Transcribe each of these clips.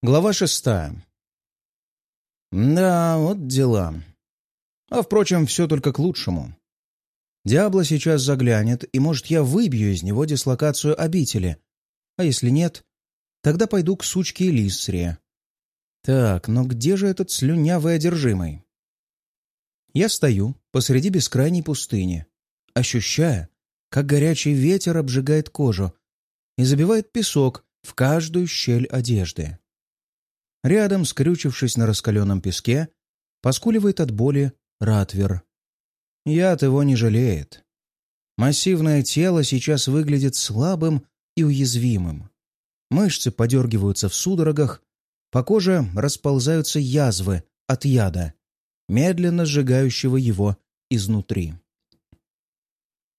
Глава шестая. Да, вот дела. А, впрочем, все только к лучшему. Диабло сейчас заглянет, и, может, я выбью из него дислокацию обители. А если нет, тогда пойду к сучке Элиссре. Так, но где же этот слюнявый одержимый? Я стою посреди бескрайней пустыни, ощущая, как горячий ветер обжигает кожу и забивает песок в каждую щель одежды. Рядом, скрючившись на раскаленном песке, поскуливает от боли Ратвер. Яд его не жалеет. Массивное тело сейчас выглядит слабым и уязвимым. Мышцы подергиваются в судорогах, по коже расползаются язвы от яда, медленно сжигающего его изнутри.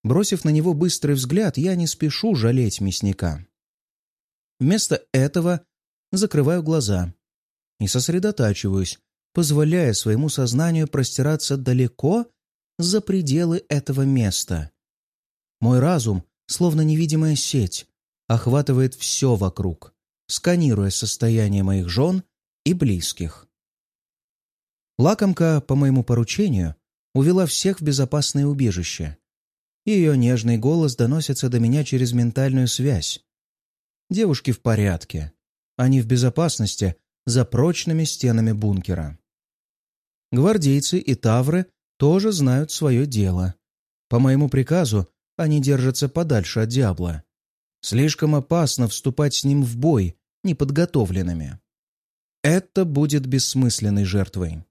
Бросив на него быстрый взгляд, я не спешу жалеть мясника. Вместо этого закрываю глаза и сосредотачиваюсь, позволяя своему сознанию простираться далеко за пределы этого места. Мой разум, словно невидимая сеть, охватывает все вокруг, сканируя состояние моих жен и близких. Лакомка, по моему поручению, увела всех в безопасное убежище. Ее нежный голос доносится до меня через ментальную связь. Девушки в порядке. Они в безопасности за прочными стенами бункера. Гвардейцы и тавры тоже знают свое дело. По моему приказу они держатся подальше от Диабла. Слишком опасно вступать с ним в бой неподготовленными. Это будет бессмысленной жертвой.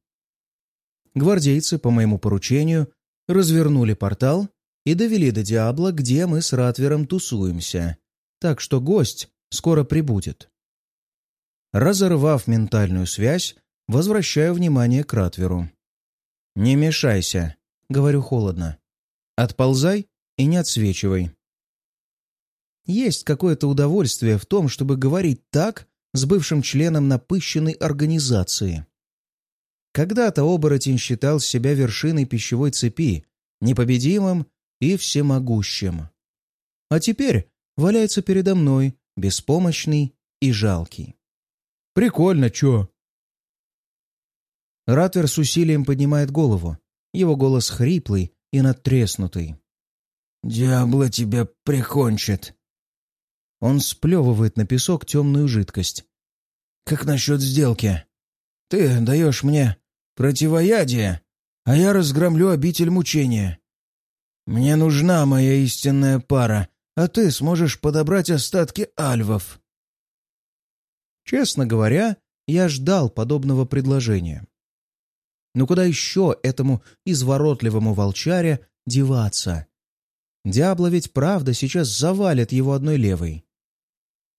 Гвардейцы, по моему поручению, развернули портал и довели до Диабла, где мы с Ратвером тусуемся, так что гость скоро прибудет. Разорвав ментальную связь, возвращаю внимание к Ратверу. «Не мешайся», — говорю холодно. «Отползай и не отсвечивай». Есть какое-то удовольствие в том, чтобы говорить так с бывшим членом напыщенной организации. Когда-то оборотень считал себя вершиной пищевой цепи, непобедимым и всемогущим. А теперь валяется передо мной, беспомощный и жалкий. Прикольно, чё?» Ратвер с усилием поднимает голову. Его голос хриплый и надтреснутый. «Диабло тебя прикончит!» Он сплевывает на песок темную жидкость. «Как насчет сделки? Ты даешь мне противоядие, а я разгромлю обитель мучения. Мне нужна моя истинная пара, а ты сможешь подобрать остатки альвов». Честно говоря, я ждал подобного предложения. Но куда еще этому изворотливому волчаре деваться? Диабло ведь правда сейчас завалит его одной левой.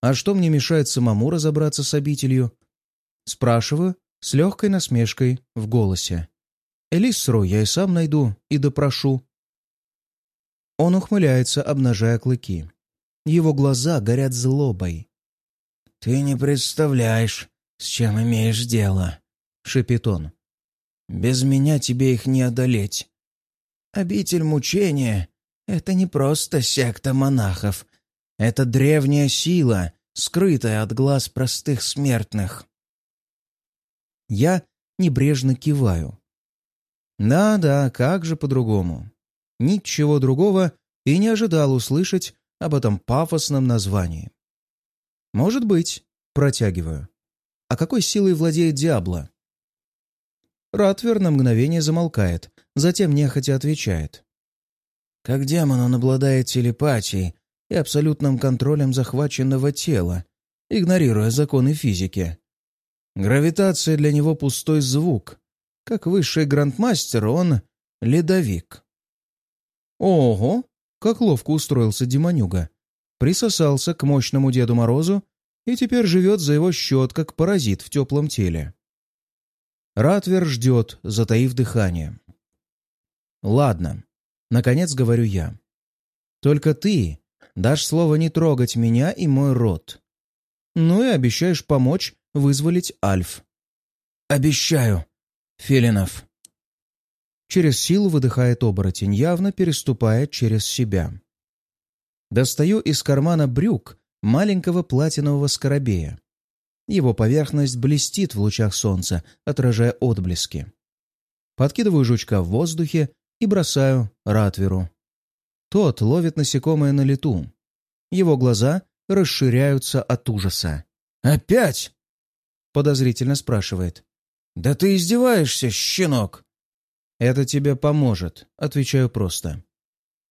А что мне мешает самому разобраться с обителью? Спрашиваю с легкой насмешкой в голосе. Элиссру я и сам найду и допрошу. Он ухмыляется, обнажая клыки. Его глаза горят злобой. «Ты не представляешь, с чем имеешь дело», — шепит он. «Без меня тебе их не одолеть. Обитель мучения — это не просто секта монахов. Это древняя сила, скрытая от глаз простых смертных». Я небрежно киваю. Да-да, как же по-другому. Ничего другого и не ожидал услышать об этом пафосном названии. «Может быть», — протягиваю. «А какой силой владеет Диабло?» Ратвер на мгновение замолкает, затем нехотя отвечает. «Как демон он обладает телепатией и абсолютным контролем захваченного тела, игнорируя законы физики. Гравитация для него пустой звук. Как высший грандмастер он — ледовик». «Ого!» — как ловко устроился демонюга присосался к мощному Деду Морозу и теперь живет за его счет, как паразит в теплом теле. Ратвер ждет, затаив дыхание. «Ладно», — наконец говорю я. «Только ты дашь слово не трогать меня и мой род. Ну и обещаешь помочь вызволить Альф». «Обещаю, Филинов». Через силу выдыхает оборотень, явно переступая через себя. Достаю из кармана брюк маленького платинового скоробея. Его поверхность блестит в лучах солнца, отражая отблески. Подкидываю жучка в воздухе и бросаю Ратверу. Тот ловит насекомое на лету. Его глаза расширяются от ужаса. «Опять?» — подозрительно спрашивает. «Да ты издеваешься, щенок!» «Это тебе поможет», — отвечаю просто.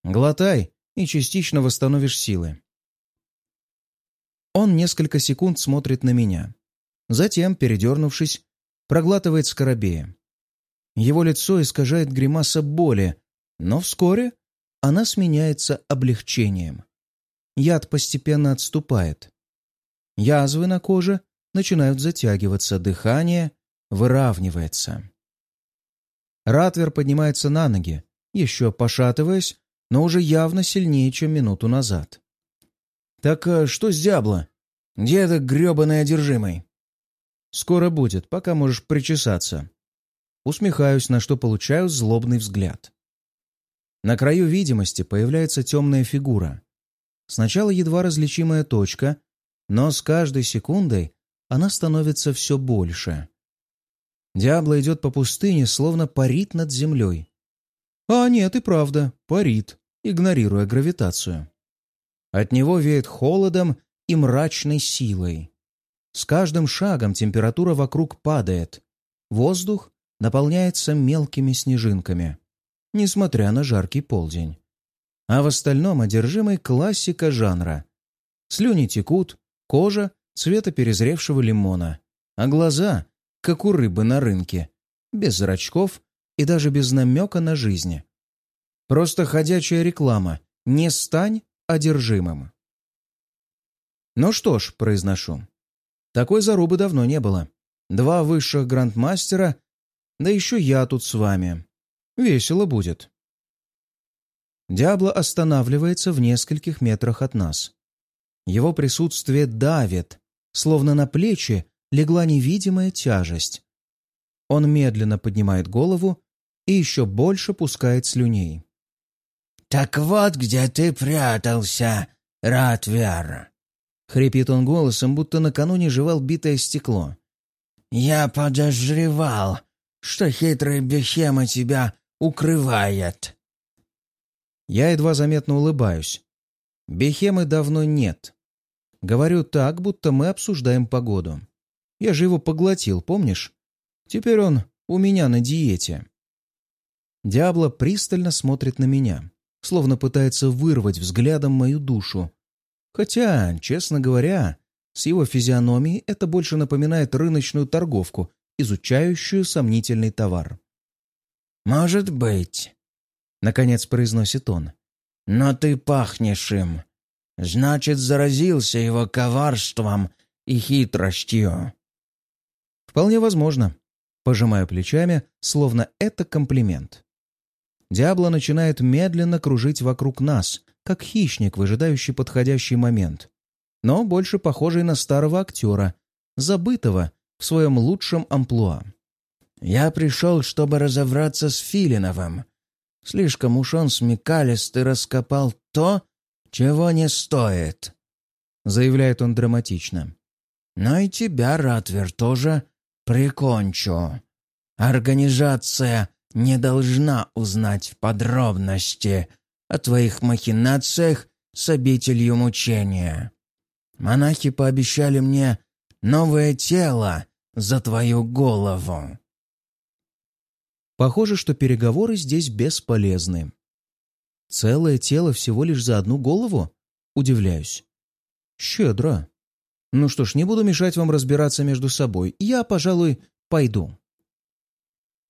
«Глотай, и частично восстановишь силы». Он несколько секунд смотрит на меня. Затем, передернувшись, проглатывает скоробея. Его лицо искажает гримаса боли, но вскоре она сменяется облегчением. Яд постепенно отступает. Язвы на коже начинают затягиваться, дыхание выравнивается. Ратвер поднимается на ноги, еще пошатываясь, но уже явно сильнее, чем минуту назад. «Так а что с Диабло? Где этот гребаный одержимый?» «Скоро будет, пока можешь причесаться». Усмехаюсь, на что получаю злобный взгляд. На краю видимости появляется темная фигура. Сначала едва различимая точка, но с каждой секундой она становится все больше. Диабло идет по пустыне, словно парит над землей. А нет, и правда, парит, игнорируя гравитацию. От него веет холодом и мрачной силой. С каждым шагом температура вокруг падает. Воздух наполняется мелкими снежинками, несмотря на жаркий полдень. А в остальном одержимый классика жанра. Слюни текут, кожа цвета перезревшего лимона, а глаза как у рыбы на рынке, без зрачков и даже без намека на жизнь. Просто ходячая реклама «Не стань одержимым». «Ну что ж», — произношу, — «такой зарубы давно не было. Два высших грандмастера, да еще я тут с вами. Весело будет». Диабло останавливается в нескольких метрах от нас. Его присутствие давит, словно на плечи легла невидимая тяжесть. Он медленно поднимает голову и еще больше пускает слюней. «Так вот где ты прятался, Ратвер!» Хрипит он голосом, будто накануне жевал битое стекло. «Я подозревал, что хитрый Бехема тебя укрывает!» Я едва заметно улыбаюсь. Бехемы давно нет. Говорю так, будто мы обсуждаем погоду. Я же его поглотил, помнишь? Теперь он у меня на диете. Диабло пристально смотрит на меня, словно пытается вырвать взглядом мою душу. Хотя, честно говоря, с его физиономией это больше напоминает рыночную торговку, изучающую сомнительный товар. «Может быть», — наконец произносит он, — «но ты пахнешь им. Значит, заразился его коварством и хитростью. Вполне возможно. Пожимаю плечами, словно это комплимент. Диабло начинает медленно кружить вокруг нас, как хищник, выжидающий подходящий момент. Но больше похожий на старого актера, забытого в своем лучшем амплуа. «Я пришел, чтобы разобраться с Филиновым. Слишком уж он смекалист и раскопал то, чего не стоит», — заявляет он драматично. «Но и тебя, Ратвер, тоже прикончу. Организация не должна узнать подробности о твоих махинациях с обителью мучения. Монахи пообещали мне новое тело за твою голову». Похоже, что переговоры здесь бесполезны. Целое тело всего лишь за одну голову? Удивляюсь. Щедро. Ну что ж, не буду мешать вам разбираться между собой. Я, пожалуй, пойду.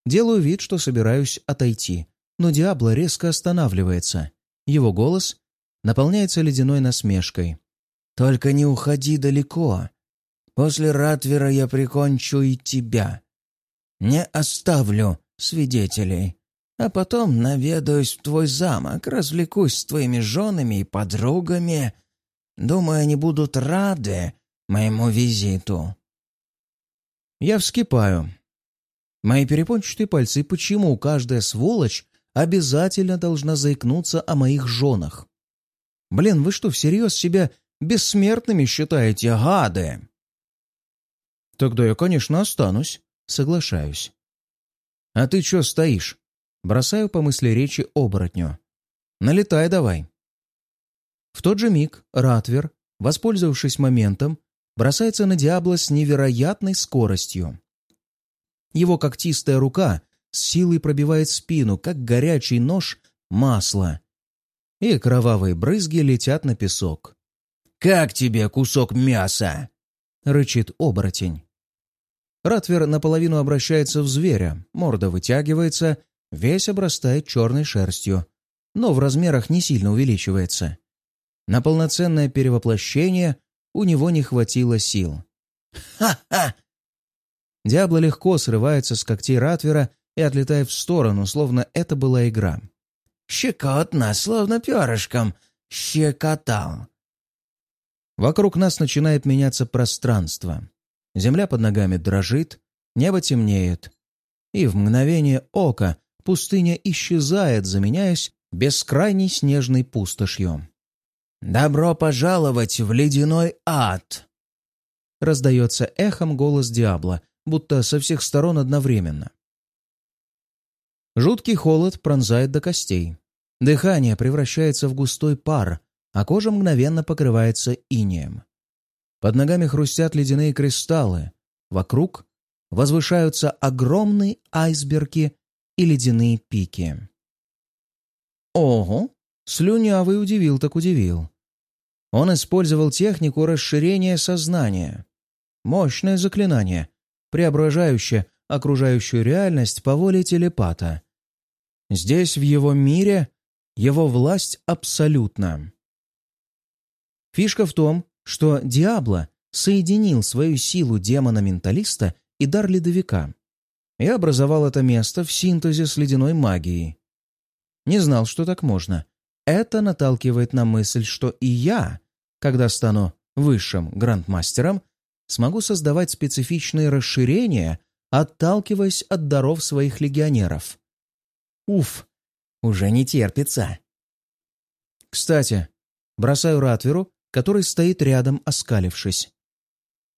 Делаю вид, что собираюсь отойти, но Диабло резко останавливается. Его голос наполняется ледяной насмешкой. «Только не уходи далеко. После Ратвера я прикончу и тебя. Не оставлю свидетелей а потом наведаюсь в твой замок, развлекусь с твоими женами и подругами. Думаю, они будут рады моему визиту». Я вскипаю. Мои перепончатые пальцы, почему каждая сволочь обязательно должна заикнуться о моих женах? Блин, вы что, всерьез себя бессмертными считаете, гады? Тогда я, конечно, останусь. Соглашаюсь. А ты чё стоишь? Бросаю по мысли речи оборотню. Налетай давай. В тот же миг Ратвер, воспользовавшись моментом, бросается на Диабло с невероятной скоростью. Его когтистая рука с силой пробивает спину, как горячий нож, масло. И кровавые брызги летят на песок. «Как тебе кусок мяса?» — рычит оборотень. Ратвер наполовину обращается в зверя, морда вытягивается, весь обрастает черной шерстью, но в размерах не сильно увеличивается. На полноценное перевоплощение у него не хватило сил. «Ха-ха!» Диабло легко срывается с когтей Ратвера и отлетает в сторону, словно это была игра. «Щекотно, словно перышком. Щекотал». Вокруг нас начинает меняться пространство. Земля под ногами дрожит, небо темнеет. И в мгновение ока пустыня исчезает, заменяясь бескрайней снежной пустошью. «Добро пожаловать в ледяной ад!» Раздается эхом голос Диабла, будто со всех сторон одновременно. Жуткий холод пронзает до костей. Дыхание превращается в густой пар, а кожа мгновенно покрывается инеем. Под ногами хрустят ледяные кристаллы. Вокруг возвышаются огромные айсберги и ледяные пики. Ого! Слюнявый удивил так удивил. Он использовал технику расширения сознания. Мощное заклинание, преображающее окружающую реальность по воле телепата. Здесь, в его мире, его власть абсолютна. Фишка в том, что Диабло соединил свою силу демона-менталиста и дар ледовика и образовал это место в синтезе с ледяной магией. Не знал, что так можно. Это наталкивает на мысль, что и я, когда стану высшим грандмастером, смогу создавать специфичные расширения, отталкиваясь от даров своих легионеров. Уф, уже не терпится. Кстати, бросаю Ратверу который стоит рядом, оскалившись.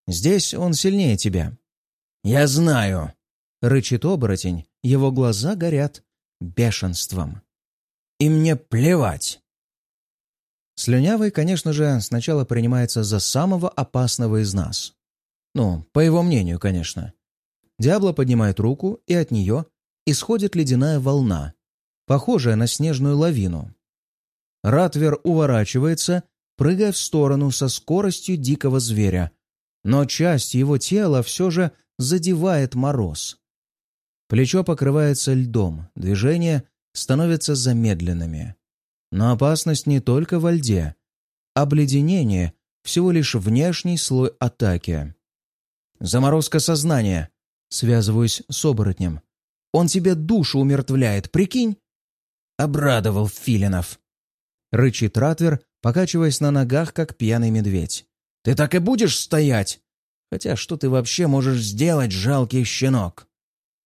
«Здесь он сильнее тебя». «Я знаю», — рычит оборотень, его глаза горят бешенством. «И мне плевать». Слюнявый, конечно же, сначала принимается за самого опасного из нас. Ну, по его мнению, конечно. Диабло поднимает руку, и от нее исходит ледяная волна, похожая на снежную лавину. Ратвер уворачивается прыгая в сторону со скоростью дикого зверя, но часть его тела все же задевает мороз. Плечо покрывается льдом, движения становятся замедленными. Но опасность не только во льде. Обледенение — всего лишь внешний слой атаки. «Заморозка сознания», — связываюсь с оборотнем. «Он тебе душу умертвляет, прикинь?» Обрадовал Филинов. Рычит Ратвер, покачиваясь на ногах, как пьяный медведь. «Ты так и будешь стоять? Хотя что ты вообще можешь сделать, жалкий щенок?»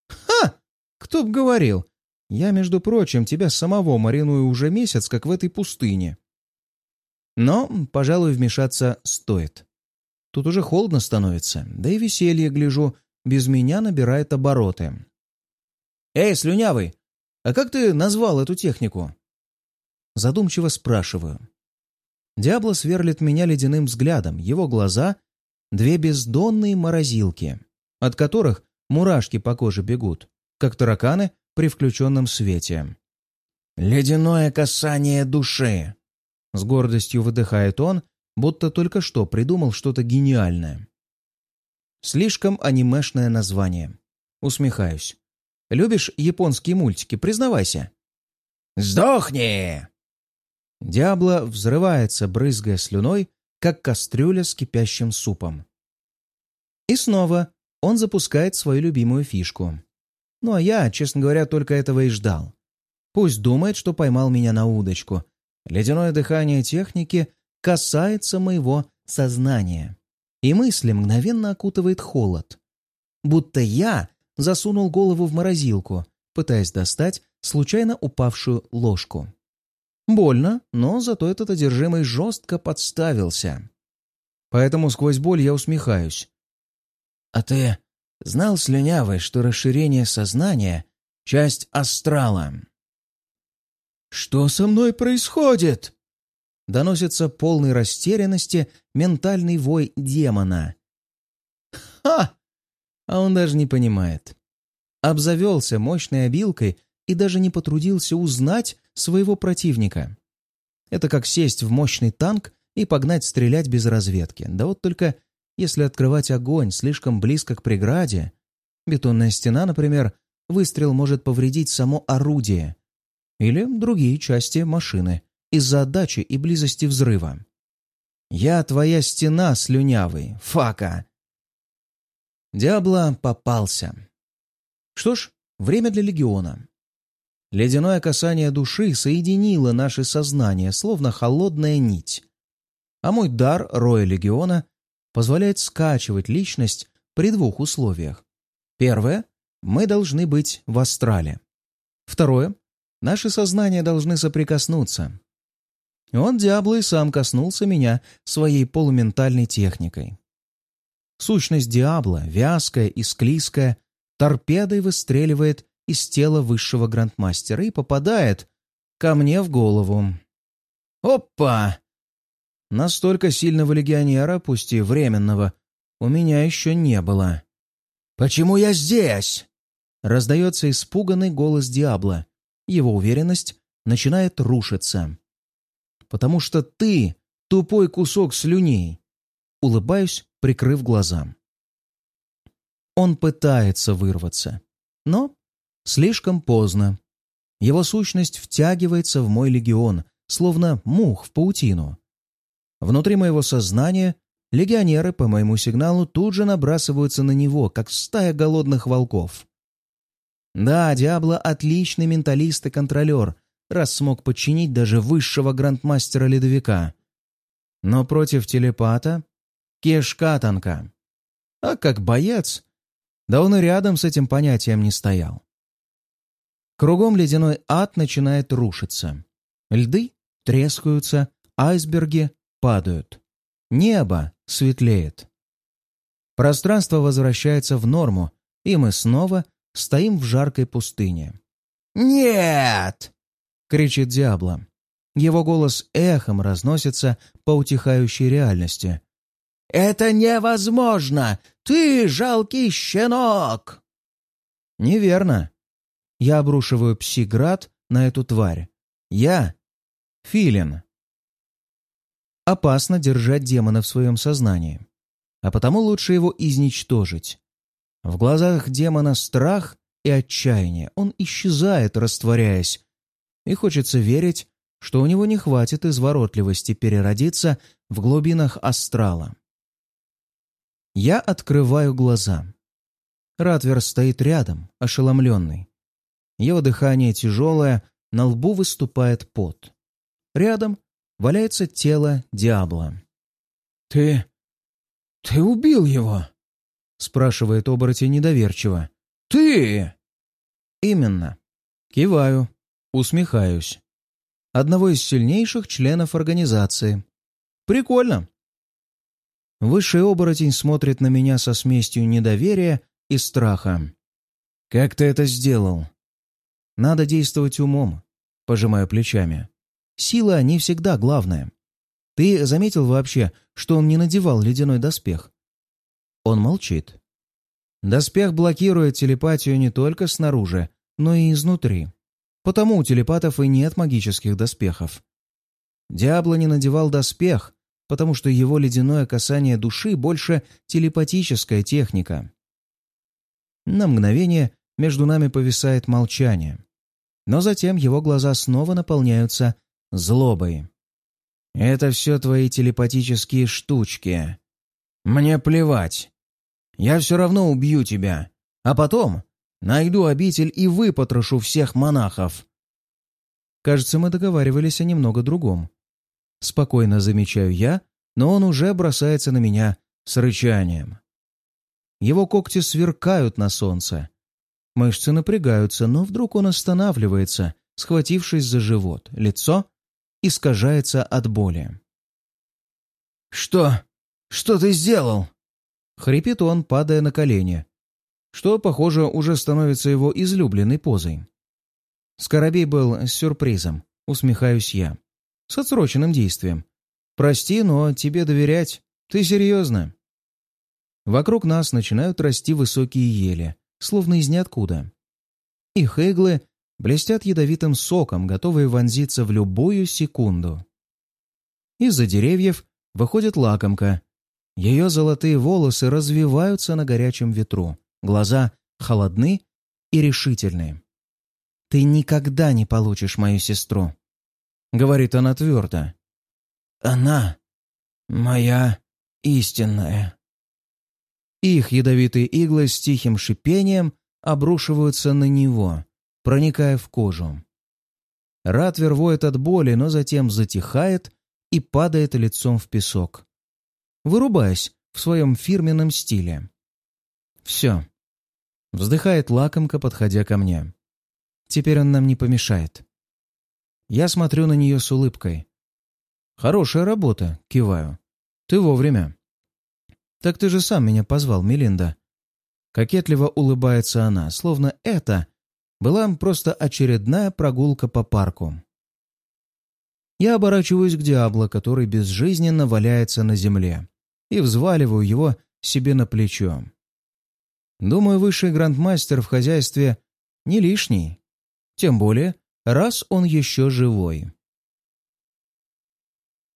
«Ха! Кто б говорил? Я, между прочим, тебя самого мариную уже месяц, как в этой пустыне». Но, пожалуй, вмешаться стоит. Тут уже холодно становится, да и веселье, гляжу, без меня набирает обороты. «Эй, слюнявый, а как ты назвал эту технику?» Задумчиво спрашиваю. Диабло сверлит меня ледяным взглядом, его глаза — две бездонные морозилки, от которых мурашки по коже бегут, как тараканы при включенном свете. «Ледяное касание души!» С гордостью выдыхает он, будто только что придумал что-то гениальное. Слишком анимешное название. Усмехаюсь. Любишь японские мультики, признавайся. «Сдохни!» Диабло взрывается, брызгая слюной, как кастрюля с кипящим супом. И снова он запускает свою любимую фишку. Ну а я, честно говоря, только этого и ждал. Пусть думает, что поймал меня на удочку. Ледяное дыхание техники касается моего сознания. И мысли мгновенно окутывает холод. Будто я засунул голову в морозилку, пытаясь достать случайно упавшую ложку. Больно, но зато этот одержимый жестко подставился. Поэтому сквозь боль я усмехаюсь. «А ты знал, слюнявый, что расширение сознания — часть астрала?» «Что со мной происходит?» Доносится полной растерянности ментальный вой демона. «Ха!» А он даже не понимает. Обзавелся мощной обилкой и даже не потрудился узнать своего противника. Это как сесть в мощный танк и погнать стрелять без разведки. Да вот только если открывать огонь слишком близко к преграде, бетонная стена, например, выстрел может повредить само орудие или другие части машины из-за отдачи и близости взрыва. «Я твоя стена, слюнявый, фака!» Диабло попался. Что ж, время для легиона. Ледяное касание души соединило наше сознание, словно холодная нить. А мой дар, роя легиона, позволяет скачивать личность при двух условиях. Первое — мы должны быть в астрале. Второе — наши сознания должны соприкоснуться. Он, Диабло, и сам коснулся меня своей полументальной техникой. Сущность Диабло, вязкая и склизкая, торпедой выстреливает из тела высшего грандмастера и попадает ко мне в голову. Опа! Настолько сильного легионера, пусть и временного, у меня еще не было. «Почему я здесь?» Раздается испуганный голос Диабло. Его уверенность начинает рушиться. «Потому что ты — тупой кусок слюней!» Улыбаюсь, прикрыв глаза. Он пытается вырваться, но Слишком поздно. Его сущность втягивается в мой легион, словно мух в паутину. Внутри моего сознания легионеры по моему сигналу тут же набрасываются на него, как стая голодных волков. Да, Диабло — отличный менталист и контролер, раз смог подчинить даже высшего грандмастера-ледовика. Но против телепата — кишка тонка. А как боец, да он и рядом с этим понятием не стоял. Кругом ледяной ад начинает рушиться. Льды трескаются, айсберги падают. Небо светлеет. Пространство возвращается в норму, и мы снова стоим в жаркой пустыне. «Нет!» — кричит Диабло. Его голос эхом разносится по утихающей реальности. «Это невозможно! Ты жалкий щенок!» «Неверно. Я обрушиваю псиград на эту тварь. Я — филин. Опасно держать демона в своем сознании, а потому лучше его изничтожить. В глазах демона страх и отчаяние. Он исчезает, растворяясь. И хочется верить, что у него не хватит изворотливости переродиться в глубинах астрала. Я открываю глаза. Ратвер стоит рядом, ошеломленный. Его дыхание тяжелое, на лбу выступает пот. Рядом валяется тело Диабло. «Ты... ты убил его?» — спрашивает оборотень недоверчиво. «Ты!» «Именно. Киваю, усмехаюсь. Одного из сильнейших членов организации. Прикольно!» Высший оборотень смотрит на меня со смесью недоверия и страха. «Как ты это сделал?» Надо действовать умом. Пожимаю плечами. Сила не всегда главная. Ты заметил вообще, что он не надевал ледяной доспех? Он молчит. Доспех блокирует телепатию не только снаружи, но и изнутри. Потому у телепатов и нет магических доспехов. Диабло не надевал доспех, потому что его ледяное касание души больше телепатическая техника. На мгновение между нами повисает молчание. Но затем его глаза снова наполняются злобой. «Это все твои телепатические штучки. Мне плевать. Я все равно убью тебя. А потом найду обитель и выпотрошу всех монахов». Кажется, мы договаривались о немного другом. Спокойно замечаю я, но он уже бросается на меня с рычанием. Его когти сверкают на солнце, Мышцы напрягаются, но вдруг он останавливается, схватившись за живот. Лицо искажается от боли. «Что? Что ты сделал?» Хрипит он, падая на колени, что, похоже, уже становится его излюбленной позой. Скоробей был с сюрпризом, усмехаюсь я. С отсроченным действием. Прости, но тебе доверять. Ты серьезно? Вокруг нас начинают расти высокие ели, словно из ниоткуда. Их иглы блестят ядовитым соком, готовые вонзиться в любую секунду. Из-за деревьев выходит лакомка. Ее золотые волосы развиваются на горячем ветру, глаза холодны и решительные. «Ты никогда не получишь мою сестру», — говорит она твердо. «Она моя истинная». Их ядовитые иглы с тихим шипением обрушиваются на него, проникая в кожу. Ратвер воет от боли, но затем затихает и падает лицом в песок, вырубаясь в своем фирменном стиле. «Все», — вздыхает лакомка, подходя ко мне. «Теперь он нам не помешает». Я смотрю на нее с улыбкой. «Хорошая работа», — киваю. «Ты вовремя». «Так ты же сам меня позвал, Мелинда». Кокетливо улыбается она, словно это была просто очередная прогулка по парку. Я оборачиваюсь к Диабло, который безжизненно валяется на земле, и взваливаю его себе на плечо. Думаю, высший грандмастер в хозяйстве не лишний. Тем более, раз он еще живой.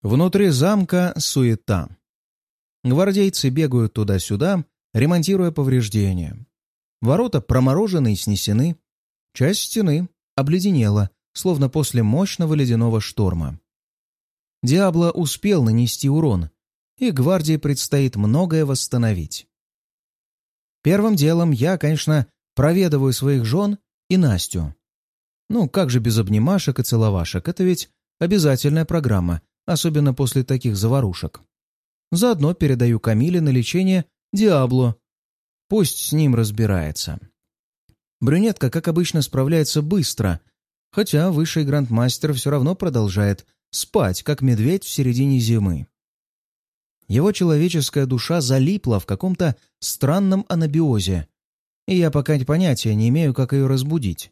Внутри замка суета. Гвардейцы бегают туда-сюда, ремонтируя повреждения. Ворота проморожены и снесены. Часть стены обледенела, словно после мощного ледяного шторма. Диабло успел нанести урон, и гвардии предстоит многое восстановить. Первым делом я, конечно, проведываю своих жен и Настю. Ну, как же без обнимашек и целовашек? Это ведь обязательная программа, особенно после таких заварушек. Заодно передаю Камиле на лечение Диабло. Пусть с ним разбирается. Брюнетка, как обычно, справляется быстро, хотя высший грандмастер все равно продолжает спать, как медведь в середине зимы. Его человеческая душа залипла в каком-то странном анабиозе, и я пока понятия не имею, как ее разбудить.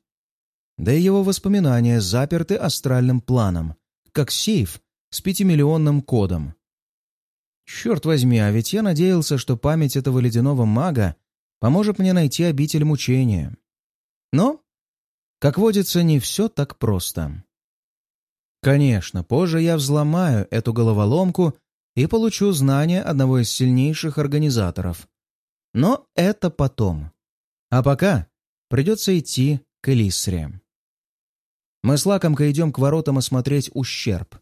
Да и его воспоминания заперты астральным планом, как сейф с пятимиллионным кодом. Черт возьми, а ведь я надеялся, что память этого ледяного мага поможет мне найти обитель мучения. Но, как водится, не все так просто. Конечно, позже я взломаю эту головоломку и получу знания одного из сильнейших организаторов. Но это потом. А пока придется идти к Элисре. Мы с Лакомкой идем к воротам осмотреть ущерб.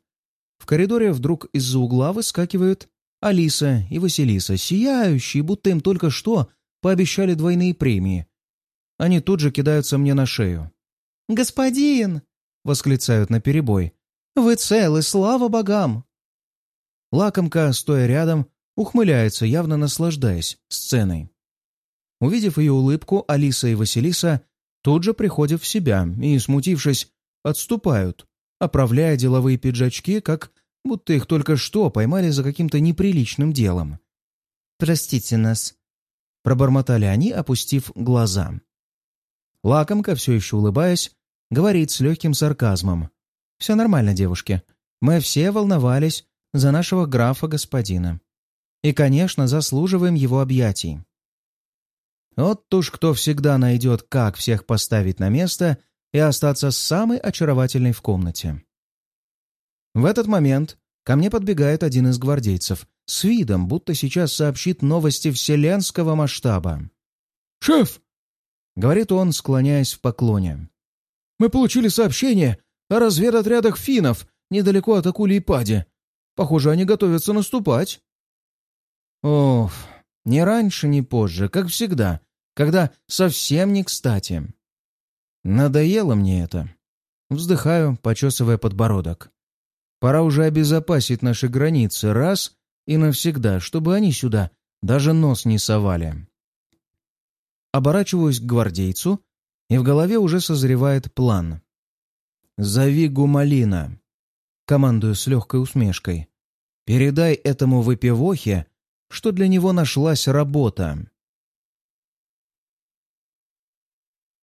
В коридоре вдруг из-за угла выскакивают Алиса и Василиса, сияющие, будто им только что пообещали двойные премии. Они тут же кидаются мне на шею. «Господин!» — восклицают наперебой. «Вы целы, слава богам!» Лакомка, стоя рядом, ухмыляется, явно наслаждаясь сценой. Увидев ее улыбку, Алиса и Василиса тут же приходят в себя и, смутившись, отступают, оправляя деловые пиджачки, как будто их только что поймали за каким-то неприличным делом. «Простите нас», — пробормотали они, опустив глаза. Лакомка, все еще улыбаясь, говорит с легким сарказмом. «Все нормально, девушки. Мы все волновались за нашего графа-господина. И, конечно, заслуживаем его объятий. Вот уж кто всегда найдет, как всех поставить на место и остаться самой очаровательной в комнате. В этот момент ко мне подбегает один из гвардейцев с видом, будто сейчас сообщит новости вселенского масштаба. «Шеф!» — говорит он, склоняясь в поклоне. «Мы получили сообщение о разведотрядах финнов недалеко от Акулии-Пади. Похоже, они готовятся наступать». «Ох, ни раньше, ни позже, как всегда, когда совсем не кстати. Надоело мне это. Вздыхаю, почесывая подбородок. Пора уже обезопасить наши границы раз и навсегда, чтобы они сюда даже нос не совали. Оборачиваюсь к гвардейцу, и в голове уже созревает план. «Зови Гумалина», — командую с легкой усмешкой. «Передай этому выпивохе, что для него нашлась работа.